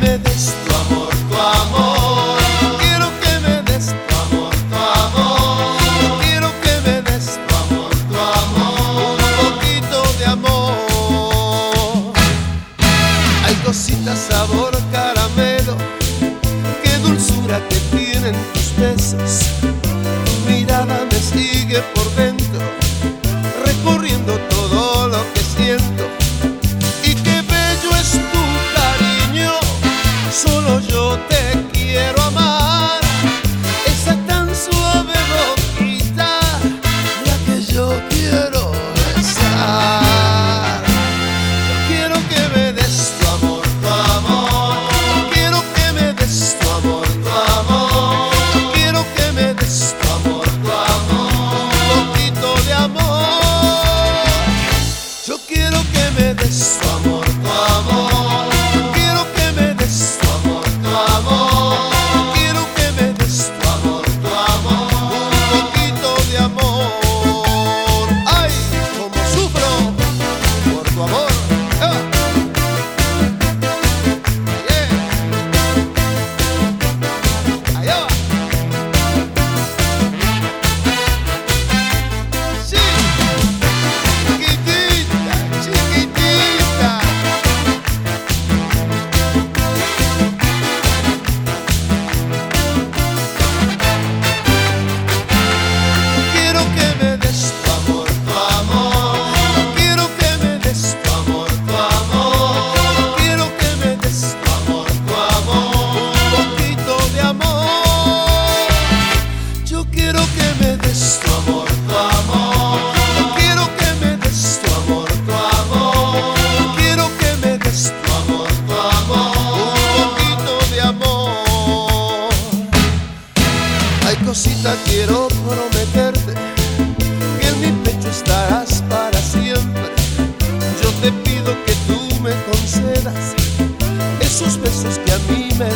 me des tu amor, tu amor. Quiero que me des tu amor, tu amor. Quiero que me des tu amor, tu amor. Un poquito de amor. Hay cositas sabor caramelo. Qué dulzura que tienen tus besos. Tu mirada me sigue por dentro, recorriendo todo me des amor. Quiero que me des tu amor, tu amor. Quiero que me des tu amor, tu amor. Quiero que me des tu amor, tu amor. Un poquito de amor. Hay cositas quiero prometerte, que en mi pecho estarás para siempre. Yo te pido que tú me concedas esos besos que a mí me